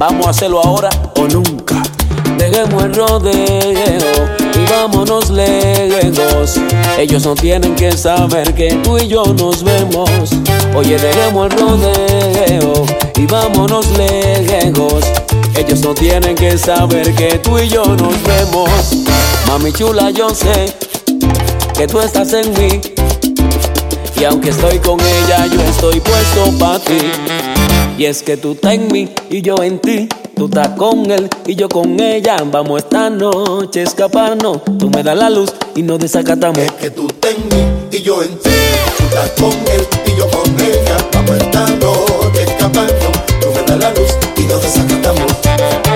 Vamos a hacerlo ahora o nunca. Dejemos el rodeo vámonos lejos. Ellos no tienen que saber que tú y yo nos vemos. Oye, dejemos el rodeo y vámonos lejos. Ellos no tienen que saber que tú y yo nos vemos. Mami chula, yo sé que tú estás en mí. Y aunque estoy con ella, yo estoy puesto para ti. Y es que tú estás en mí y yo en ti. Tú estás con él y yo con ella. Vamos esta noche a escaparnos. Tú me das la luz y nos desacatamos. Es que tú en y yo en. Tú estás con él y yo con ella. Vamos esta noche a escaparnos. Tú me das la luz y nos desacatamos.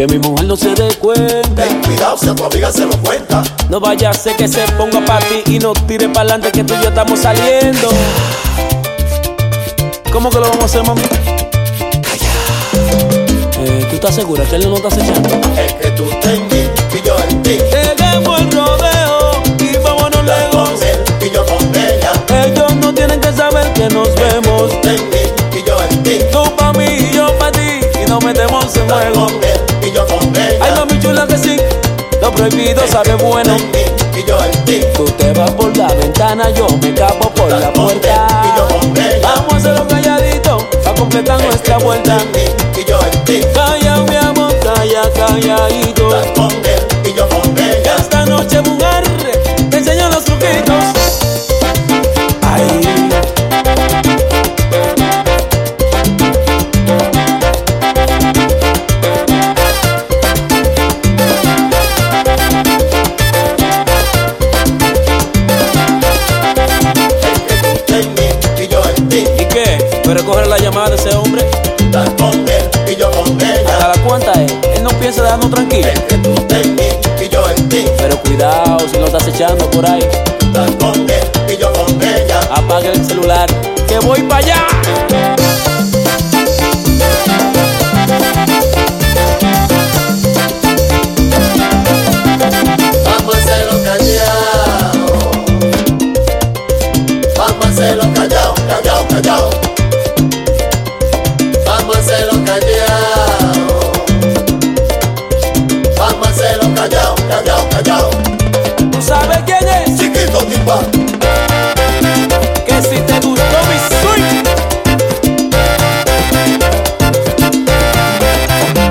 Que mi mujer no se dé cuenta. Ten cuidado si a tu amiga se lo cuenta. No vaya a ser que se ponga para ti y nos tire para adelante que tú y yo estamos saliendo. ¿Cómo que lo vamos a hacer, mami? Eh, ¿Tú estás segura que él no está acechando? Prohibido sabe bueno. Y yo en ti. Tú te vas por la ventana, yo me capo por la puerta. Vamos a hacerlo calladito, a completar nuestra vuelta. Y yo en ti. Calla, mi amor, calla, calladito. De ese hombre? Estás con él y yo con ¿Hasta ella. la cuenta es? Él no piensa dejarnos tranquilos. Es que tú ten mí y yo en ti. Pero cuidado si no estás echando por ahí. Estás con él y yo con ella. Apaga el celular, que voy para allá.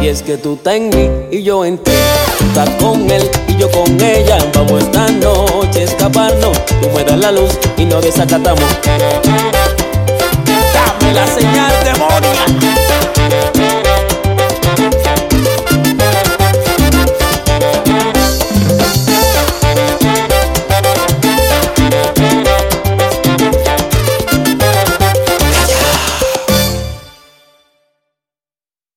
Es que tú estás en mí y yo en ti. Estás con él y yo con ella. Vamos esta noche a escaparnos. Tú me das la luz y nos desacatamos. Dame la señal demonia.